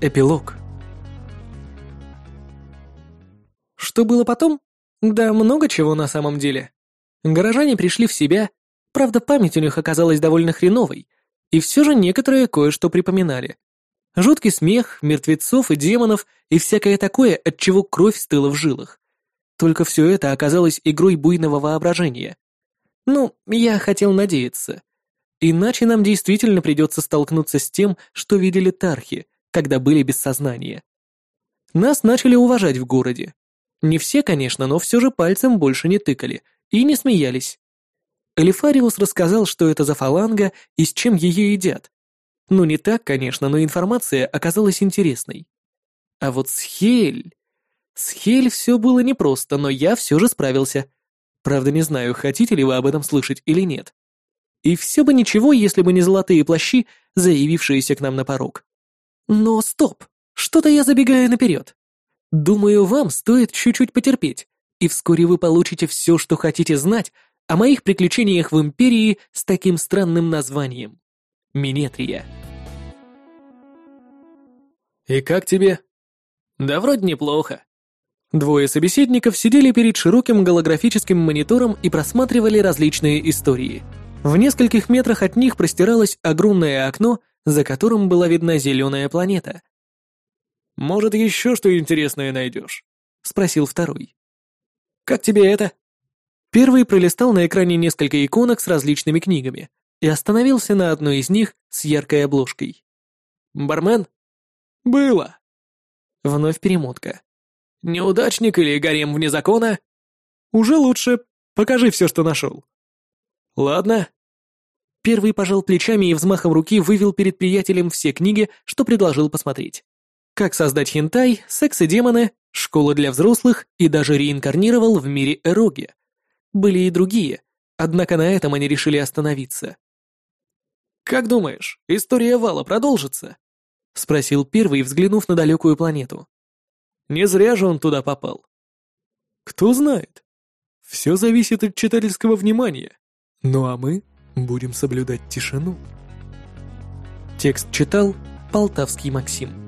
Эпилог. Что было потом? Да много чего на самом деле. Горожане пришли в себя, правда память у них оказалась довольно хреновой, и все же некоторые кое-что припоминали. Жуткий смех, мертвецов и демонов и всякое такое, от чего кровь стыла в жилах. Только все это оказалось игрой буйного воображения. Ну, я хотел надеяться. Иначе нам действительно придется столкнуться с тем, что видели тархи, когда были без сознания. Нас начали уважать в городе. Не все, конечно, но все же пальцем больше не тыкали и не смеялись. Элифариус рассказал, что это за фаланга и с чем ее едят. Ну не так, конечно, но информация оказалась интересной. А вот с Хель... С Хель все было непросто, но я все же справился. Правда, не знаю, хотите ли вы об этом слышать или нет. И все бы ничего, если бы не золотые плащи, заявившиеся к нам на порог. Но стоп, что-то я забегаю наперед. Думаю, вам стоит чуть-чуть потерпеть, и вскоре вы получите все, что хотите знать о моих приключениях в Империи с таким странным названием. Минетрия. «И как тебе?» «Да вроде неплохо». Двое собеседников сидели перед широким голографическим монитором и просматривали различные истории. В нескольких метрах от них простиралось огромное окно за которым была видна зеленая планета. «Может, еще что интересное найдешь?» — спросил второй. «Как тебе это?» Первый пролистал на экране несколько иконок с различными книгами и остановился на одной из них с яркой обложкой. «Бармен?» «Было». Вновь перемотка. «Неудачник или гарем вне закона?» «Уже лучше. Покажи все, что нашел». «Ладно, Первый пожал плечами и взмахом руки вывел перед приятелем все книги, что предложил посмотреть. Как создать хентай, секс и демоны, школа для взрослых и даже реинкарнировал в мире эроги. Были и другие, однако на этом они решили остановиться. «Как думаешь, история Вала продолжится?» — спросил первый, взглянув на далекую планету. «Не зря же он туда попал». «Кто знает. Все зависит от читательского внимания. Ну а мы Будем соблюдать тишину. Текст читал Полтавский Максим.